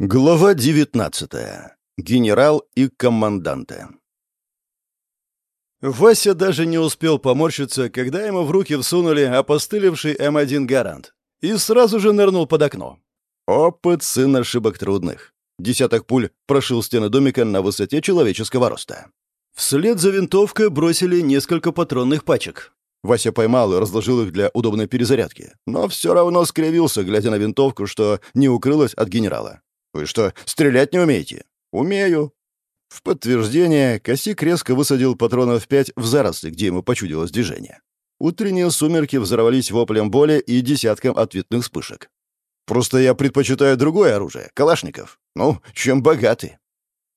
Глава 19. Генерал и команданты. Вася даже не успел поморщиться, когда ему в руки всунули опостылевший М1 «Гарант» и сразу же нырнул под окно. Опыт сын ошибок трудных. Десяток пуль прошил стены домика на высоте человеческого роста. Вслед за винтовкой бросили несколько патронных пачек. Вася поймал и разложил их для удобной перезарядки, но все равно скривился, глядя на винтовку, что не укрылась от генерала. «Вы что, стрелять не умеете?» «Умею». В подтверждение Косик резко высадил патронов пять в заросли, где ему почудилось движение. Утренние сумерки взорвались воплем боли и десятком ответных вспышек. «Просто я предпочитаю другое оружие, калашников. Ну, чем богаты».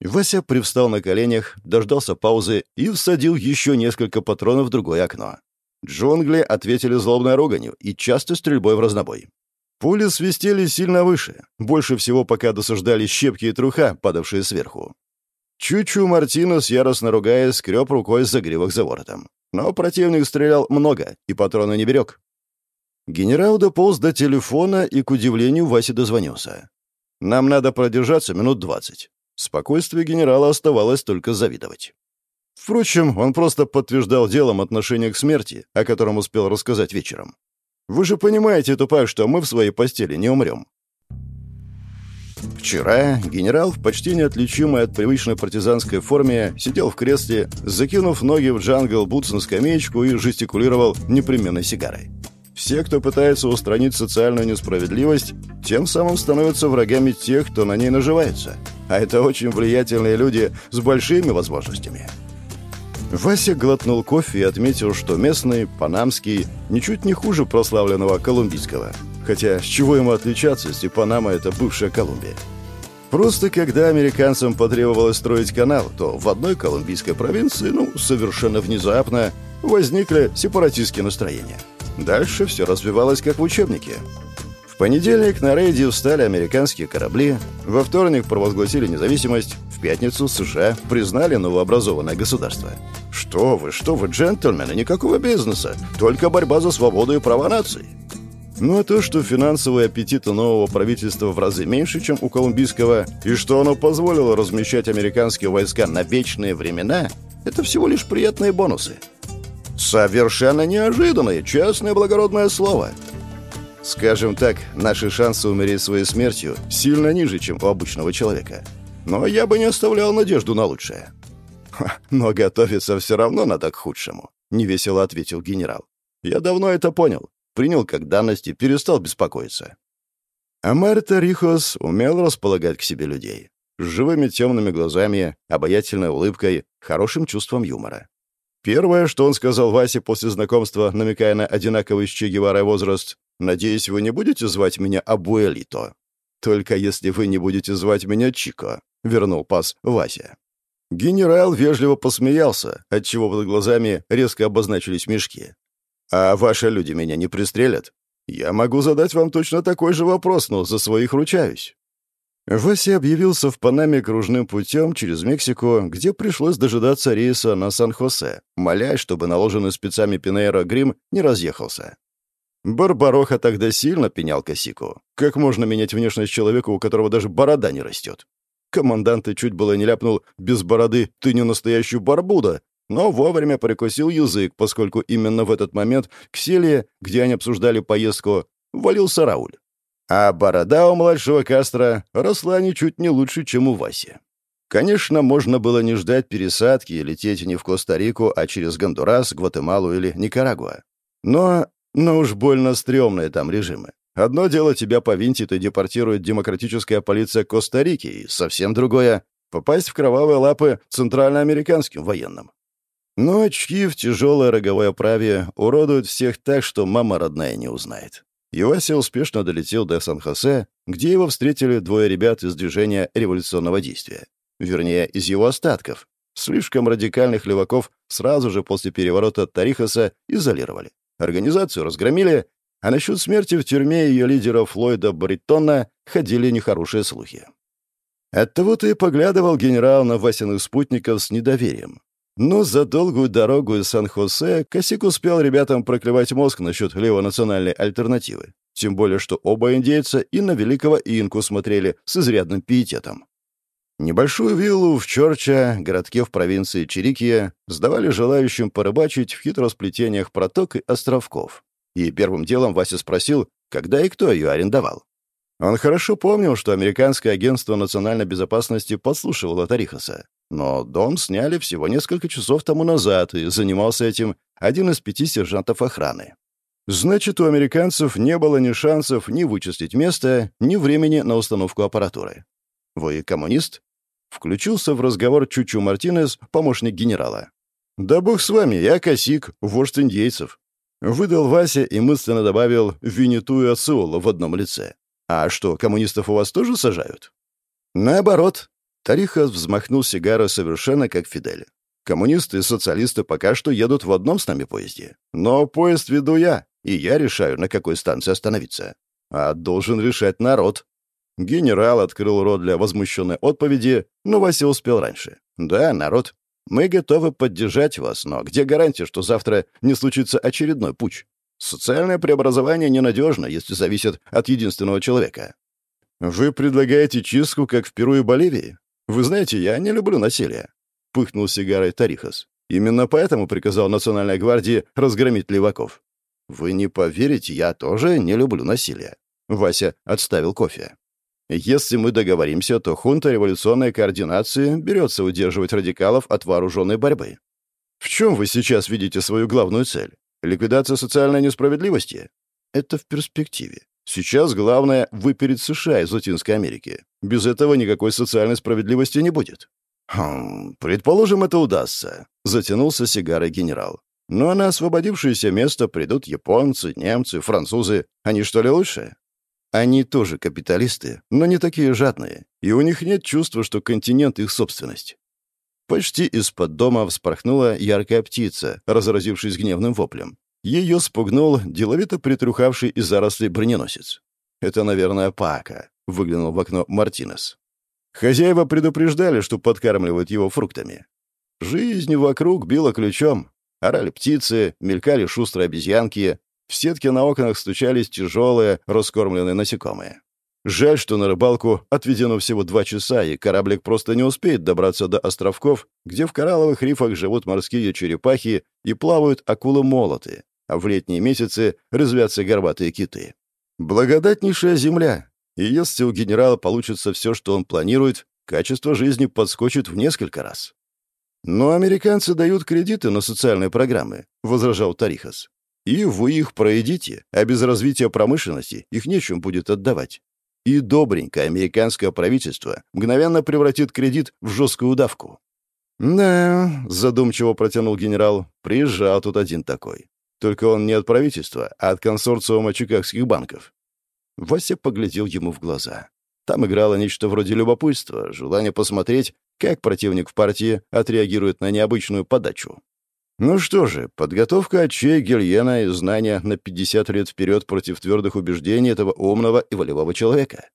Вася привстал на коленях, дождался паузы и всадил еще несколько патронов в другое окно. Джунгли ответили злобной руганью и часто стрельбой в разнобой. Пули свистели сильно выше, больше всего пока досаждали щепки и труха, падавшие сверху. Чучу Мартинес, яростно ругаясь, скреб рукой за гривок за воротом. Но противник стрелял много, и патроны не берег. Генерал дополз до телефона и, к удивлению, Васе дозвонился. «Нам надо продержаться минут двадцать». Спокойствие генерала оставалось только завидовать. Впрочем, он просто подтверждал делом отношение к смерти, о котором успел рассказать вечером. Вы же понимаете, тупая, что мы в своей постели не умрем. Вчера генерал в почти неотличимой от привычной партизанской форме сидел в кресле, закинув ноги в джангл бутс на скамеечку и жестикулировал непременной сигарой. Все, кто пытается устранить социальную несправедливость, тем самым становятся врагами тех, кто на ней наживается. А это очень влиятельные люди с большими возможностями. Вася глотнул кофе и отметил, что местный, панамский, ничуть не хуже прославленного колумбийского. Хотя с чего ему отличаться, если Панама — это бывшая Колумбия? Просто когда американцам потребовалось строить канал, то в одной колумбийской провинции, ну, совершенно внезапно, возникли сепаратистские настроения. Дальше все развивалось как в учебнике. В понедельник на рейде встали американские корабли, во вторник провозгласили независимость, в пятницу США признали новообразованное государство. Что вы, что вы, джентльмены, никакого бизнеса, только борьба за свободу и права нации. Ну а то, что финансовые аппетиты нового правительства в разы меньше, чем у колумбийского, и что оно позволило размещать американские войска на вечные времена, это всего лишь приятные бонусы. Совершенно неожиданное, честное благородное слово – Скажем так, наши шансы умереть своей смертью сильно ниже, чем у обычного человека. Но я бы не оставлял надежду на лучшее. Но готовиться все равно надо к худшему, невесело ответил генерал. Я давно это понял, принял как данность и перестал беспокоиться. А Рихос умел располагать к себе людей. С живыми темными глазами, обаятельной улыбкой, хорошим чувством юмора. Первое, что он сказал Васе после знакомства, намекая на одинаковый с Че Геварой возраст, «Надеюсь, вы не будете звать меня Абуэлито?» «Только если вы не будете звать меня Чико», — вернул пас Вася. Генерал вежливо посмеялся, отчего под глазами резко обозначились мешки. «А ваши люди меня не пристрелят? Я могу задать вам точно такой же вопрос, но за своих ручаюсь». Вася объявился в Панаме кружным путем через Мексику, где пришлось дожидаться рейса на Сан-Хосе, молясь, чтобы наложенный спецами Пинейро грим не разъехался. Барбароха тогда сильно пенял косику. Как можно менять внешность человека, у которого даже борода не растет? Командант чуть было не ляпнул «без бороды ты не настоящий барбуда», но вовремя прикусил язык, поскольку именно в этот момент к селе, где они обсуждали поездку, валился Рауль. А борода у младшего Кастро росла ничуть не лучше, чем у Васи. Конечно, можно было не ждать пересадки и лететь не в Коста-Рику, а через Гондурас, Гватемалу или Никарагуа. Но, но уж больно стрёмные там режимы. Одно дело тебя повинтит и депортирует демократическая полиция Коста-Рики, и совсем другое — попасть в кровавые лапы центральноамериканским военным. Но очки в тяжелой роговой оправе уродуют всех так, что мама родная не узнает и Вася успешно долетел до Сан-Хосе, где его встретили двое ребят из движения революционного действия. Вернее, из его остатков. Слишком радикальных леваков сразу же после переворота Тарихаса изолировали. Организацию разгромили, а насчет смерти в тюрьме ее лидера Флойда Бриттона ходили нехорошие слухи. Оттого-то и поглядывал генерал на Васиных спутников с недоверием. Но за долгую дорогу из Сан-Хосе Косик успел ребятам проклевать мозг насчет левонациональной альтернативы. Тем более, что оба индейца и на великого инку смотрели с изрядным пиететом. Небольшую виллу в Чорча, городке в провинции Чирикия, сдавали желающим порыбачить в хитросплетениях проток и островков. И первым делом Вася спросил, когда и кто ее арендовал. Он хорошо помнил, что американское агентство национальной безопасности подслушивало Тарихаса. Но дом сняли всего несколько часов тому назад, и занимался этим один из пяти сержантов охраны. Значит, у американцев не было ни шансов ни вычислить место, ни времени на установку аппаратуры. «Вы коммунист?» Включился в разговор Чучу Мартинес, помощник генерала. «Да бог с вами, я косик, вождь индейцев». Выдал Вася и мысленно добавил «Винету и Ациола» в одном лице. «А что, коммунистов у вас тоже сажают?» «Наоборот». Тарихас взмахнул сигарой совершенно как Фидель. «Коммунисты и социалисты пока что едут в одном с нами поезде. Но поезд веду я, и я решаю, на какой станции остановиться. А должен решать народ». Генерал открыл рот для возмущенной отповеди, но Вася успел раньше. «Да, народ, мы готовы поддержать вас, но где гарантия, что завтра не случится очередной путь? Социальное преобразование ненадежно, если зависит от единственного человека. Вы предлагаете чистку, как в Перу и Боливии? Вы знаете, я не люблю насилие. Пыхнул сигарой Тарихас. Именно поэтому приказал Национальной гвардии разгромить леваков. Вы не поверите, я тоже не люблю насилие. Вася отставил кофе. Если мы договоримся, то хунта революционной координации берется удерживать радикалов от вооруженной борьбы. В чем вы сейчас видите свою главную цель? Ликвидация социальной несправедливости? Это в перспективе. Сейчас главное — выпереть США из Латинской Америки. Без этого никакой социальной справедливости не будет. «Хм, предположим, это удастся», — затянулся сигарой генерал. «Но на освободившееся место придут японцы, немцы, французы. Они что ли лучше?» «Они тоже капиталисты, но не такие жадные, и у них нет чувства, что континент — их собственность. Почти из-под дома вспорхнула яркая птица, разразившись гневным воплем. Ее спугнул деловито притрухавший из зарослей броненосец. «Это, наверное, Пака», — выглянул в окно Мартинес. Хозяева предупреждали, что подкармливают его фруктами. Жизнь вокруг била ключом. Орали птицы, мелькали шустрые обезьянки, в сетке на окнах стучались тяжелые, раскормленные насекомые. Жаль, что на рыбалку отведено всего два часа, и кораблик просто не успеет добраться до островков, где в коралловых рифах живут морские черепахи и плавают акулы-молоты, а в летние месяцы резвятся горбатые киты. Благодатнейшая земля, и если у генерала получится все, что он планирует, качество жизни подскочит в несколько раз. «Но американцы дают кредиты на социальные программы», — возражал Тарихас. «И вы их проедите, а без развития промышленности их нечем будет отдавать и добренькое американское правительство мгновенно превратит кредит в жесткую давку. «Да», — задумчиво протянул генерал, — «приезжал тут один такой. Только он не от правительства, а от консорциума чикагских банков». Вася поглядел ему в глаза. Там играло нечто вроде любопытства, желание посмотреть, как противник в партии отреагирует на необычную подачу. Ну что же, подготовка отчей Гельена и знания на 50 лет вперед против твердых убеждений этого умного и волевого человека.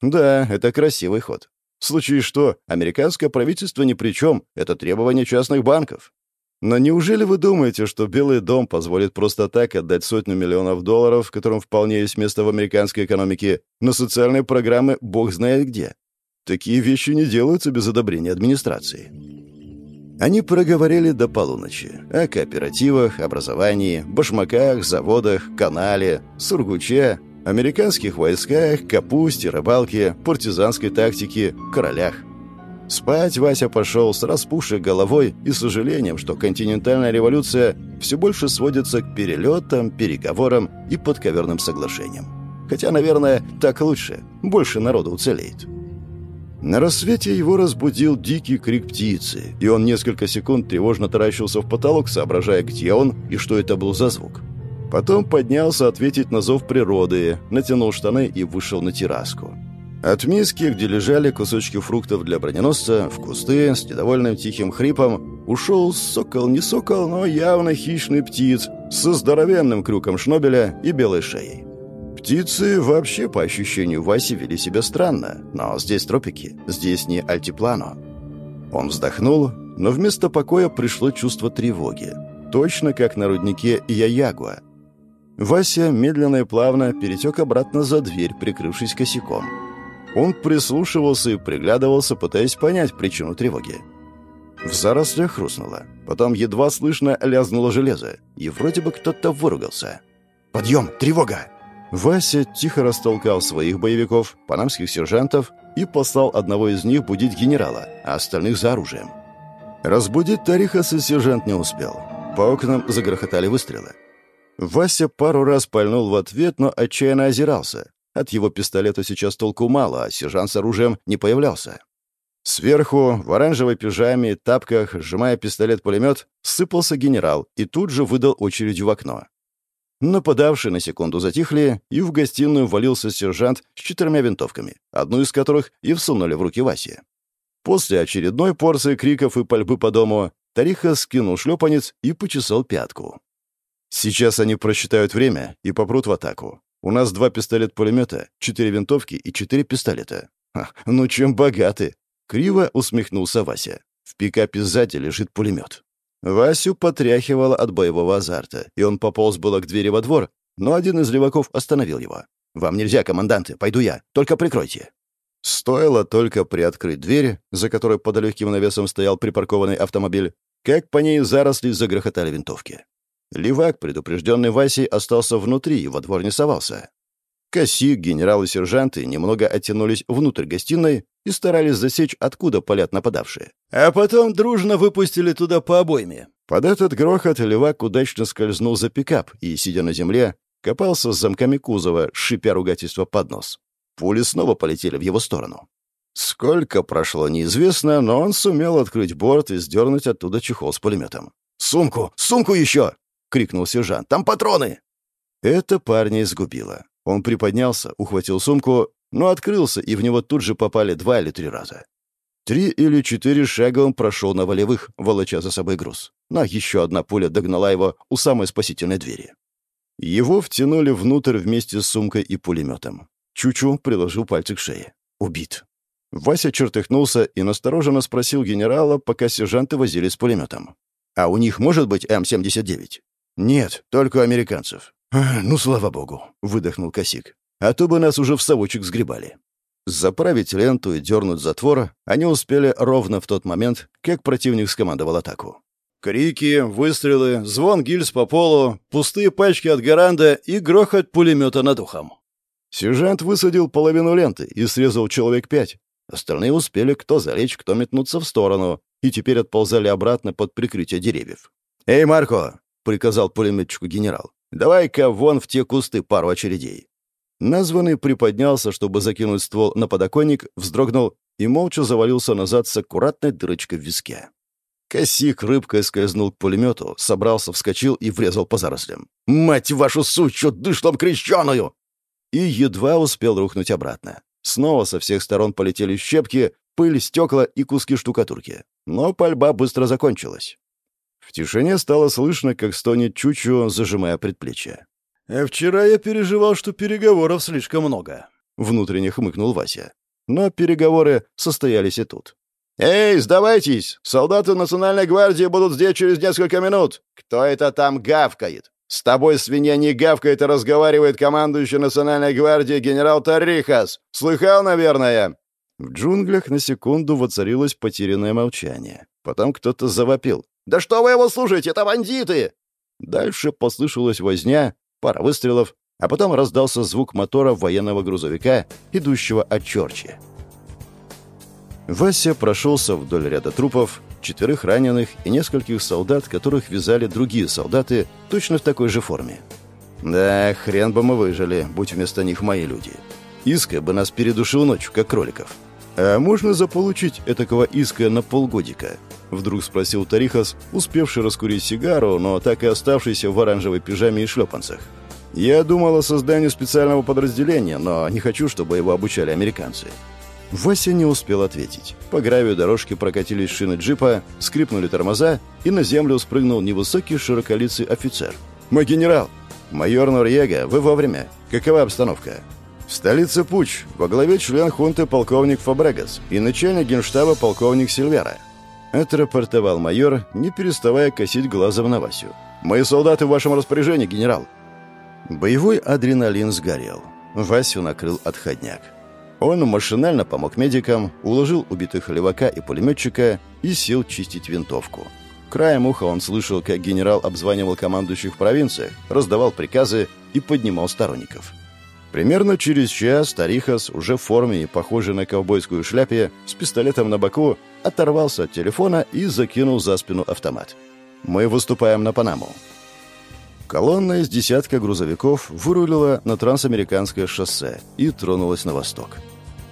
Да, это красивый ход. В случае что, американское правительство ни при чем, это требование частных банков. Но неужели вы думаете, что Белый дом позволит просто так отдать сотню миллионов долларов, которым вполне есть место в американской экономике, на социальные программы бог знает где? Такие вещи не делаются без одобрения администрации. Они проговорили до полуночи о кооперативах, образовании, башмаках, заводах, канале, сургуче, американских войсках, капусте, рыбалке, партизанской тактике, королях. Спать Вася пошел с распухшей головой и сожалением, что континентальная революция все больше сводится к перелетам, переговорам и подковерным соглашениям. Хотя, наверное, так лучше, больше народу уцелеет. На рассвете его разбудил дикий крик птицы, и он несколько секунд тревожно таращился в потолок, соображая, где он и что это был за звук. Потом поднялся ответить на зов природы, натянул штаны и вышел на терраску. От миски, где лежали кусочки фруктов для броненосца, в кусты с недовольным тихим хрипом ушел сокол, не сокол, но явно хищный птиц со здоровенным крюком шнобеля и белой шеей. Птицы вообще, по ощущению Васи, вели себя странно. Но здесь тропики, здесь не альтиплано. Он вздохнул, но вместо покоя пришло чувство тревоги. Точно как на руднике Яягуа. Вася медленно и плавно перетек обратно за дверь, прикрывшись косяком. Он прислушивался и приглядывался, пытаясь понять причину тревоги. В зарослях хрустнуло. Потом едва слышно лязнуло железо, и вроде бы кто-то выругался. «Подъем! Тревога!» Вася тихо растолкал своих боевиков, панамских сержантов, и послал одного из них будить генерала, а остальных за оружием. Разбудить Тарихаса сержант не успел. По окнам загрохотали выстрелы. Вася пару раз пальнул в ответ, но отчаянно озирался. От его пистолета сейчас толку мало, а сержант с оружием не появлялся. Сверху, в оранжевой пижаме тапках, сжимая пистолет-пулемет, сыпался генерал и тут же выдал очередью в окно. Нападавшие на секунду затихли, и в гостиную валился сержант с четырьмя винтовками, одну из которых и всунули в руки Васе. После очередной порции криков и пальбы по дому Тариха скинул шлепанец и почесал пятку. Сейчас они просчитают время и попрут в атаку. У нас два пистолет-пулемета, четыре винтовки и четыре пистолета. Ха, ну чем богаты? Криво усмехнулся Вася. В пикапе сзади лежит пулемет. Васю потряхивало от боевого азарта, и он пополз было к двери во двор, но один из леваков остановил его. «Вам нельзя, команданты, пойду я, только прикройте». Стоило только приоткрыть дверь, за которой под легким навесом стоял припаркованный автомобиль, как по ней заросли загрохотали винтовки. Левак, предупрежденный Васей, остался внутри и во двор не совался. Косик, генерал и сержанты немного оттянулись внутрь гостиной и старались засечь, откуда палят нападавшие. А потом дружно выпустили туда по обойме. Под этот грохот левак удачно скользнул за пикап и, сидя на земле, копался с замками кузова, шипя ругательство под нос. Пули снова полетели в его сторону. Сколько прошло, неизвестно, но он сумел открыть борт и сдернуть оттуда чехол с пулеметом. «Сумку! Сумку еще!» крикнул сержант. «Там патроны!» Это парня изгубило. Он приподнялся, ухватил сумку, но открылся, и в него тут же попали два или три раза. Три или четыре шага он прошел на волевых, волоча за собой груз. Но еще одна пуля догнала его у самой спасительной двери. Его втянули внутрь вместе с сумкой и пулеметом. Чучу приложил пальцы к шее. Убит. Вася чертыхнулся и настороженно спросил генерала, пока сержанты возили с пулеметом. «А у них может быть М-79?» «Нет, только у американцев». «Ну, слава богу», — выдохнул Косик. «А то бы нас уже в совочек сгребали». Заправить ленту и дернуть затвор они успели ровно в тот момент, как противник скомандовал атаку. Крики, выстрелы, звон гильз по полу, пустые пачки от гаранда и грохот пулемета над ухом. Сержант высадил половину ленты и срезал человек пять. Остальные успели кто залечь, кто метнуться в сторону, и теперь отползали обратно под прикрытие деревьев. «Эй, Марко, — приказал пулеметчику генерал. «Давай-ка вон в те кусты пару очередей». Названный приподнялся, чтобы закинуть ствол на подоконник, вздрогнул и молча завалился назад с аккуратной дырочкой в виске. Косик рыбкой скользнул к пулемету, собрался, вскочил и врезал по зарослям. «Мать вашу сучу, дышлом крещеную!» И едва успел рухнуть обратно. Снова со всех сторон полетели щепки, пыль, стекла и куски штукатурки. Но пальба быстро закончилась. В тишине стало слышно, как стонет Чучу, зажимая предплечье. «А вчера я переживал, что переговоров слишком много», — внутренне хмыкнул Вася. Но переговоры состоялись и тут. «Эй, сдавайтесь! Солдаты Национальной гвардии будут здесь через несколько минут! Кто это там гавкает? С тобой, свинья, не гавкает и разговаривает командующий Национальной гвардии генерал Тарихас! Слыхал, наверное?» В джунглях на секунду воцарилось потерянное молчание. Потом кто-то завопил. «Да что вы его слушаете? Это бандиты!» Дальше послышалась возня, пара выстрелов, а потом раздался звук мотора военного грузовика, идущего от Чорчи. Вася прошелся вдоль ряда трупов, четверых раненых и нескольких солдат, которых вязали другие солдаты точно в такой же форме. Да, хрен бы мы выжили, будь вместо них мои люди. Иска бы нас передушил ночью, как кроликов. А можно заполучить этакого иска на полгодика? Вдруг спросил Тарихас, успевший раскурить сигару, но так и оставшийся в оранжевой пижаме и шлепанцах. «Я думал о создании специального подразделения, но не хочу, чтобы его обучали американцы». Вася не успел ответить. По гравию дорожки прокатились шины джипа, скрипнули тормоза, и на землю спрыгнул невысокий широколицый офицер. «Мой генерал!» «Майор Норьега, вы вовремя. Какова обстановка?» «В столице Пуч, во главе член хунты полковник Фабрегас и начальник генштаба полковник Сильвера. Отрапортовал майор, не переставая косить глазом на Васю. «Мои солдаты в вашем распоряжении, генерал!» Боевой адреналин сгорел. Васю накрыл отходняк. Он машинально помог медикам, уложил убитых левака и пулеметчика и сел чистить винтовку. Краем уха он слышал, как генерал обзванивал командующих в провинциях, раздавал приказы и поднимал сторонников. Примерно через час Тарихас, уже в форме и похожей на ковбойскую шляпе, с пистолетом на боку, оторвался от телефона и закинул за спину автомат. «Мы выступаем на Панаму». Колонна из десятка грузовиков вырулила на трансамериканское шоссе и тронулась на восток.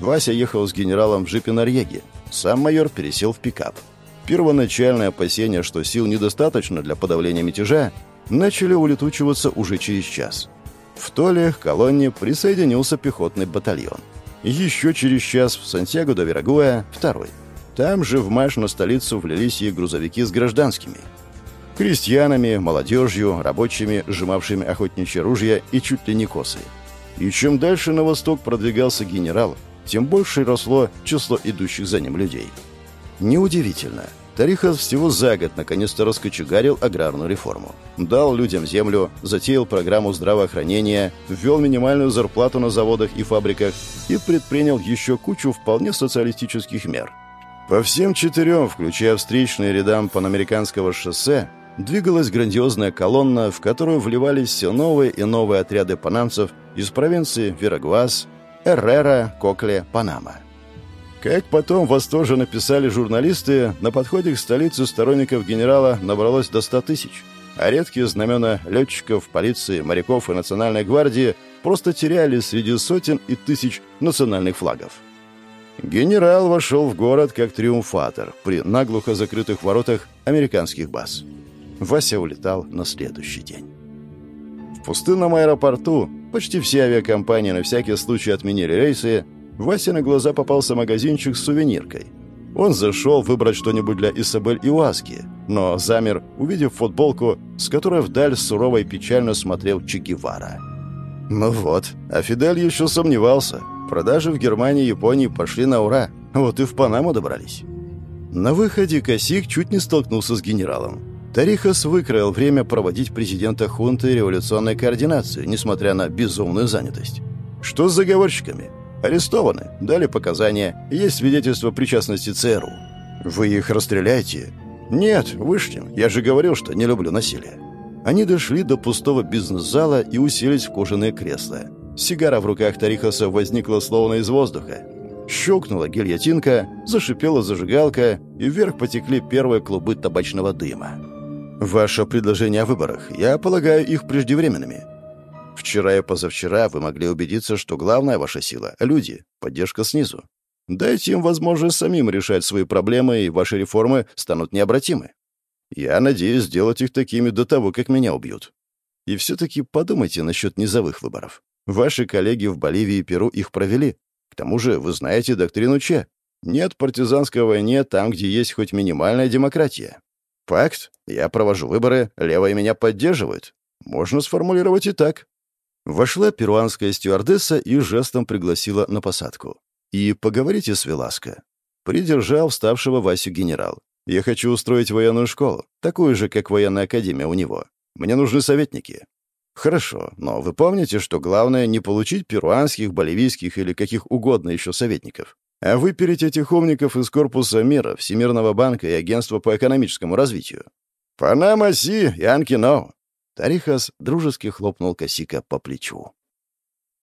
Вася ехал с генералом в джипе Норьеги. Сам майор пересел в пикап. Первоначальное опасение, что сил недостаточно для подавления мятежа, начали улетучиваться уже через час. В Толе к колонне присоединился пехотный батальон. Еще через час в Сантьяго до Верагуа – второй. Там же в марш на столицу влились и грузовики с гражданскими. Крестьянами, молодежью, рабочими, сжимавшими охотничьи ружья и чуть ли не косы. И чем дальше на восток продвигался генерал, тем больше росло число идущих за ним людей. Неудивительно – Тарихов всего за год наконец-то раскочегарил аграрную реформу. Дал людям землю, затеял программу здравоохранения, ввел минимальную зарплату на заводах и фабриках и предпринял еще кучу вполне социалистических мер. По всем четырем, включая встречные рядам панамериканского шоссе, двигалась грандиозная колонна, в которую вливались все новые и новые отряды панамцев из провинции Верагуас, Эррера, Кокле, Панама. Как потом восторженно написали журналисты, на подходе к столице сторонников генерала набралось до 100 тысяч, а редкие знамена летчиков, полиции, моряков и национальной гвардии просто теряли среди сотен и тысяч национальных флагов. Генерал вошел в город как триумфатор при наглухо закрытых воротах американских баз. Вася улетал на следующий день. В пустынном аэропорту почти все авиакомпании на всякий случай отменили рейсы, Васе на глаза попался магазинчик с сувениркой. Он зашел выбрать что-нибудь для Исабель и Уаски, но замер, увидев футболку, с которой вдаль сурово и печально смотрел Че Гевара. Ну вот, а Фидель еще сомневался. Продажи в Германии и Японии пошли на ура, вот и в Панаму добрались. На выходе Косик чуть не столкнулся с генералом. Тарихас выкроил время проводить президента хунты революционной координации, несмотря на безумную занятость. Что с заговорщиками? Арестованы, дали показания, есть свидетельство причастности ЦРУ. Вы их расстреляете? Нет, вышлем. Я же говорил, что не люблю насилие. Они дошли до пустого бизнес-зала и уселись в кожаные кресла. Сигара в руках Тарихаса возникла словно из воздуха. Щелкнула гильотинка, зашипела зажигалка, и вверх потекли первые клубы табачного дыма. «Ваше предложение о выборах, я полагаю их преждевременными. Вчера и позавчера вы могли убедиться, что главная ваша сила — люди, поддержка снизу. Дайте им возможность самим решать свои проблемы, и ваши реформы станут необратимы. Я надеюсь сделать их такими до того, как меня убьют. И все-таки подумайте насчет низовых выборов. Ваши коллеги в Боливии и Перу их провели. К тому же вы знаете доктрину Че. Нет партизанской войны там, где есть хоть минимальная демократия. Факт. Я провожу выборы, левые меня поддерживают. Можно сформулировать и так. Вошла перуанская стюардесса и жестом пригласила на посадку. «И поговорите с Веласко». Придержал вставшего Васю генерал. «Я хочу устроить военную школу, такую же, как военная академия у него. Мне нужны советники». «Хорошо, но вы помните, что главное не получить перуанских, боливийских или каких угодно еще советников, а выпереть этих умников из корпуса мира, Всемирного банка и Агентства по экономическому развитию. «Панама Си, Янки Ноу!» Тарихас дружески хлопнул Косика по плечу.